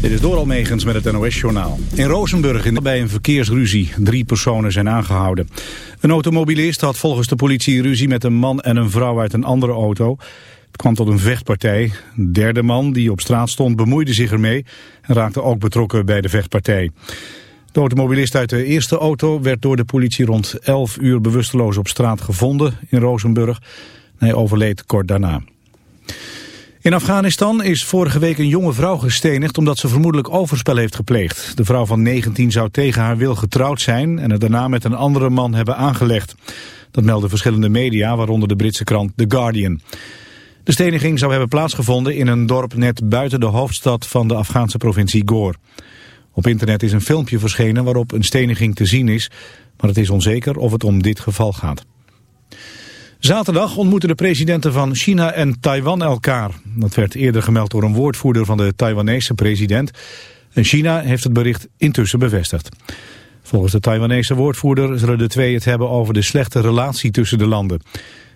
Dit is door Almegens met het NOS-journaal. In Rozenburg in bij een verkeersruzie. Drie personen zijn aangehouden. Een automobilist had volgens de politie ruzie met een man en een vrouw uit een andere auto. Het kwam tot een vechtpartij. Een derde man die op straat stond bemoeide zich ermee... en raakte ook betrokken bij de vechtpartij. De automobilist uit de eerste auto werd door de politie rond 11 uur bewusteloos op straat gevonden in Rozenburg. Hij overleed kort daarna. In Afghanistan is vorige week een jonge vrouw gestenigd omdat ze vermoedelijk overspel heeft gepleegd. De vrouw van 19 zou tegen haar wil getrouwd zijn en het daarna met een andere man hebben aangelegd. Dat melden verschillende media, waaronder de Britse krant The Guardian. De steniging zou hebben plaatsgevonden in een dorp net buiten de hoofdstad van de Afghaanse provincie Gore. Op internet is een filmpje verschenen waarop een steniging te zien is, maar het is onzeker of het om dit geval gaat. Zaterdag ontmoeten de presidenten van China en Taiwan elkaar. Dat werd eerder gemeld door een woordvoerder van de Taiwanese president. En China heeft het bericht intussen bevestigd. Volgens de Taiwanese woordvoerder zullen de twee het hebben over de slechte relatie tussen de landen.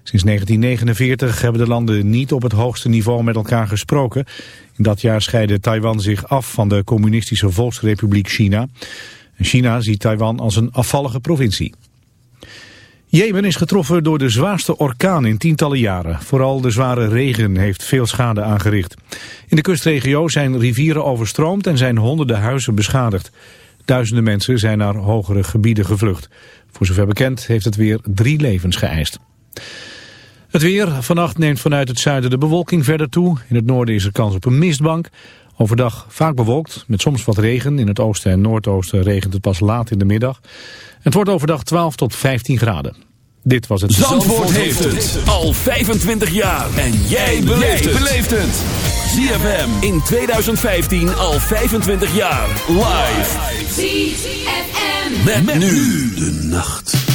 Sinds 1949 hebben de landen niet op het hoogste niveau met elkaar gesproken. In dat jaar scheidde Taiwan zich af van de communistische volksrepubliek China. En China ziet Taiwan als een afvallige provincie. Jemen is getroffen door de zwaarste orkaan in tientallen jaren. Vooral de zware regen heeft veel schade aangericht. In de kustregio zijn rivieren overstroomd en zijn honderden huizen beschadigd. Duizenden mensen zijn naar hogere gebieden gevlucht. Voor zover bekend heeft het weer drie levens geëist. Het weer. Vannacht neemt vanuit het zuiden de bewolking verder toe. In het noorden is er kans op een mistbank. Overdag vaak bewolkt, met soms wat regen. In het oosten en noordoosten regent het pas laat in de middag. Het wordt overdag 12 tot 15 graden. Dit was het... Zandvoort, heeft het al 25 jaar. En jij beleeft het. ZFM in 2015 al 25 jaar. Live. ZFM. met nu de nacht.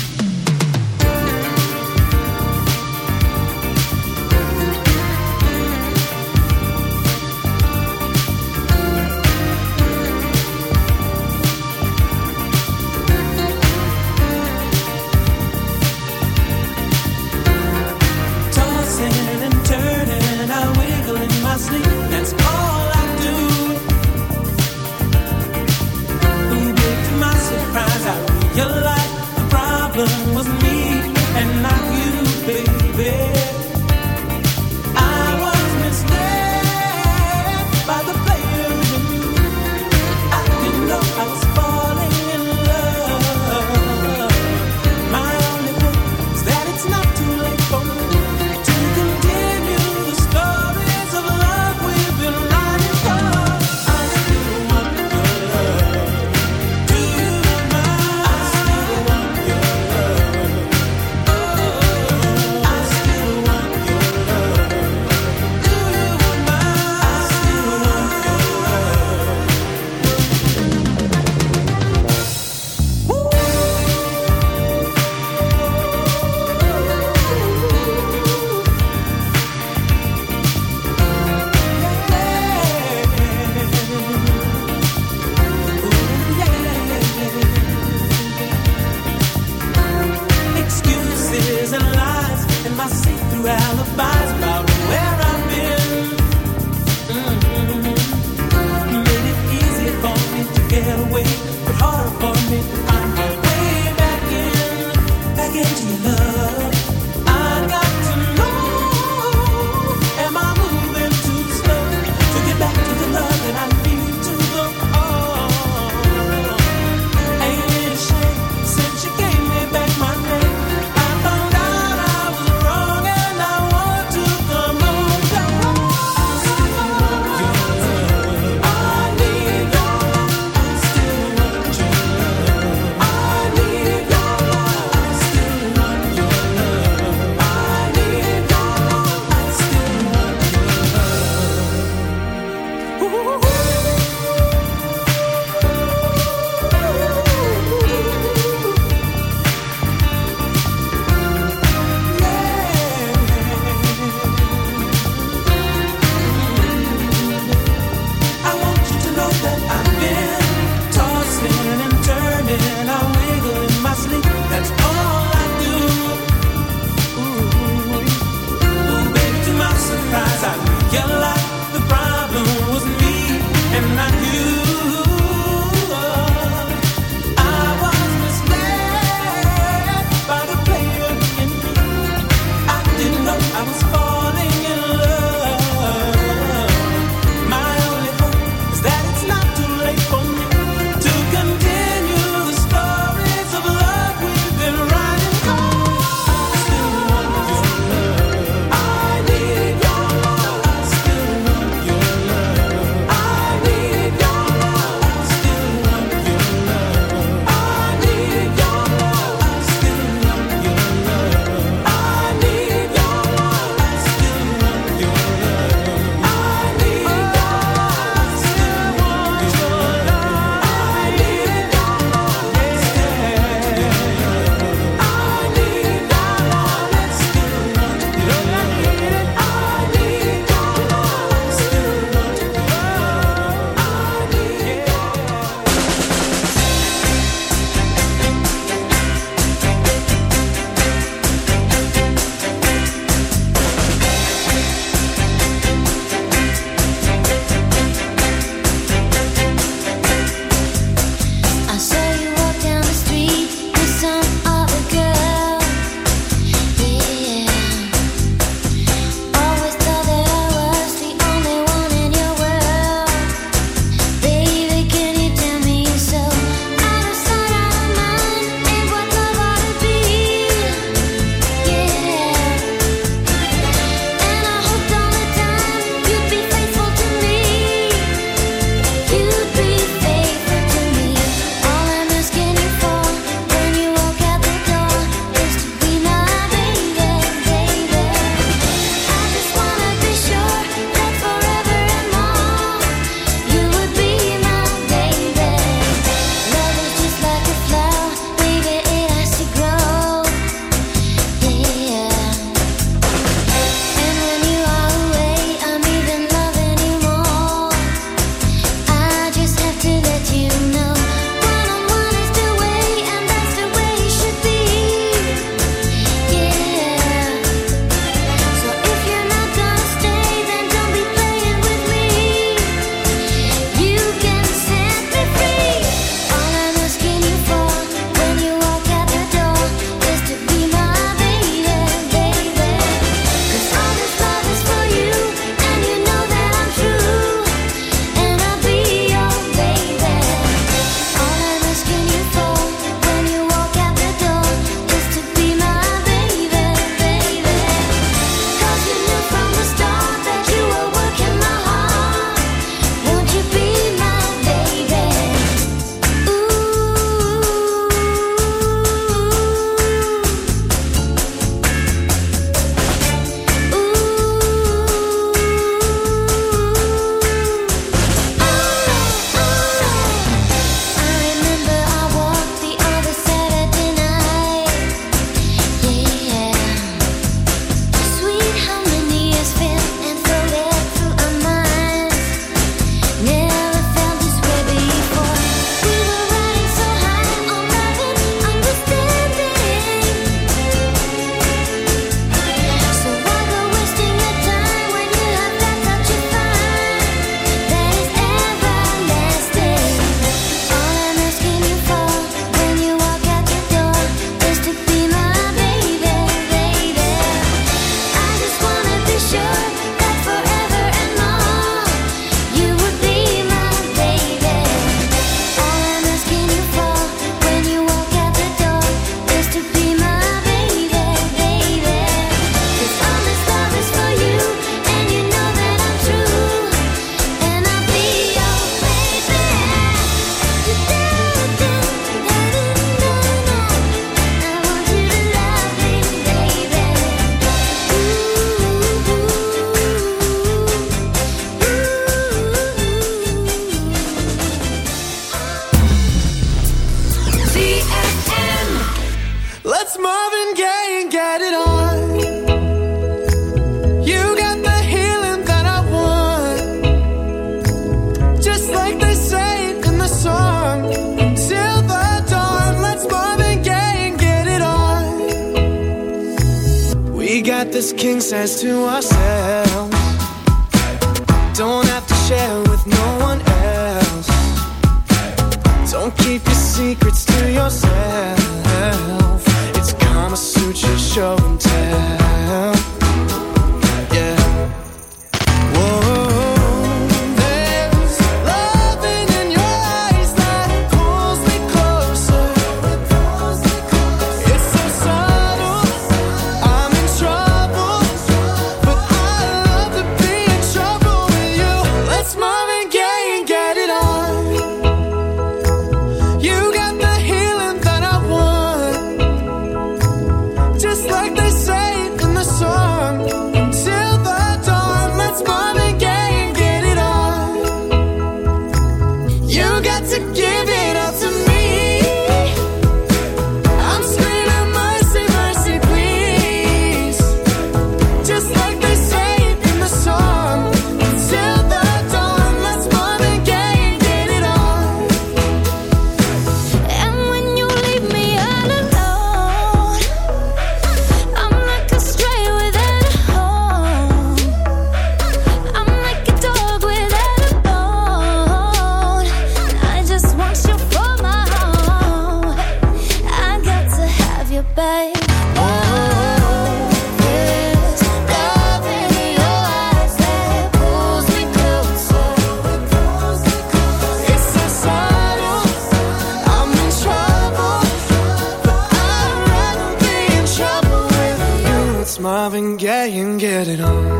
It on.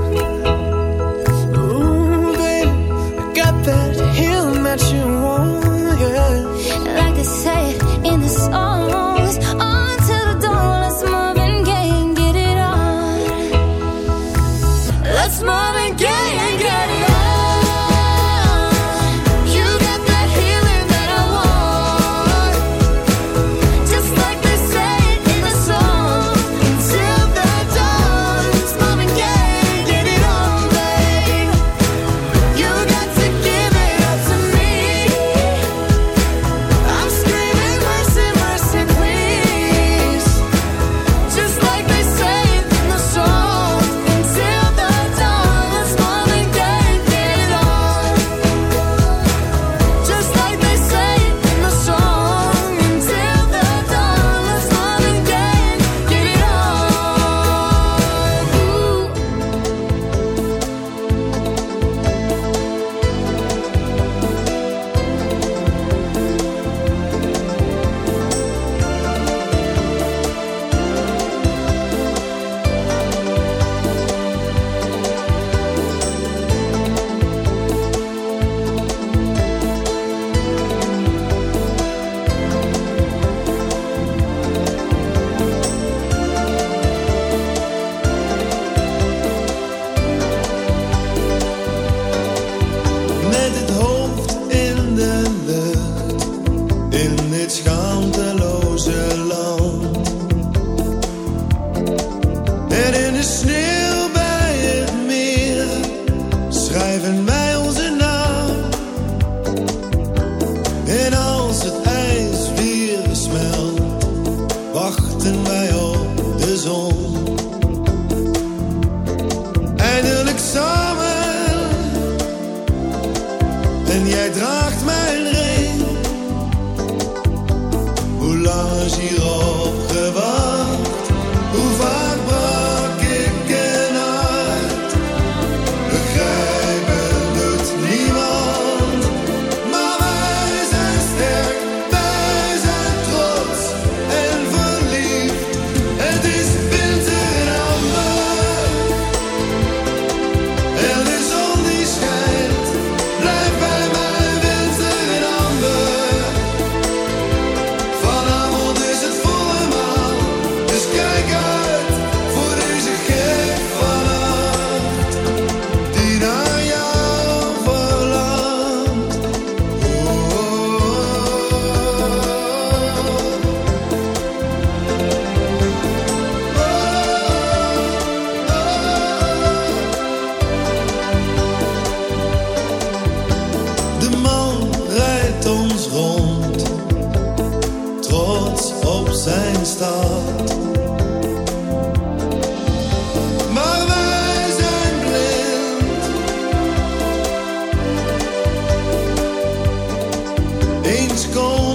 Eens komen.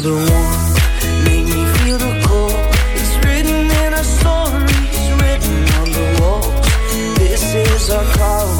feel the warmth, make me feel the cold. It's written in our stories, written on the. This is our call.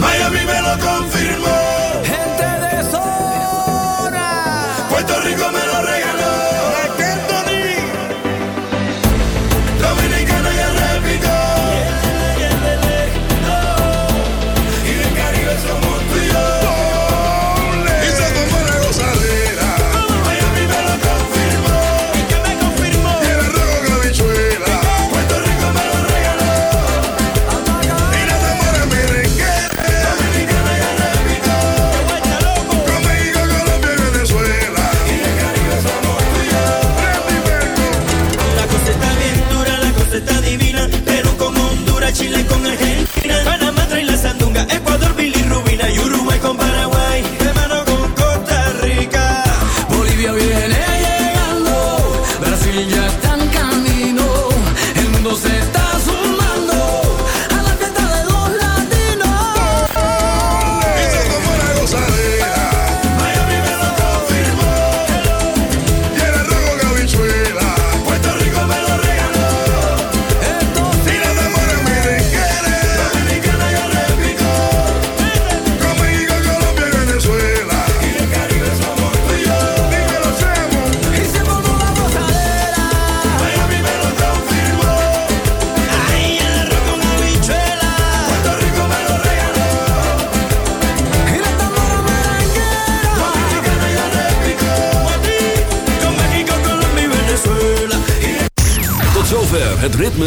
Miami me lo confirma.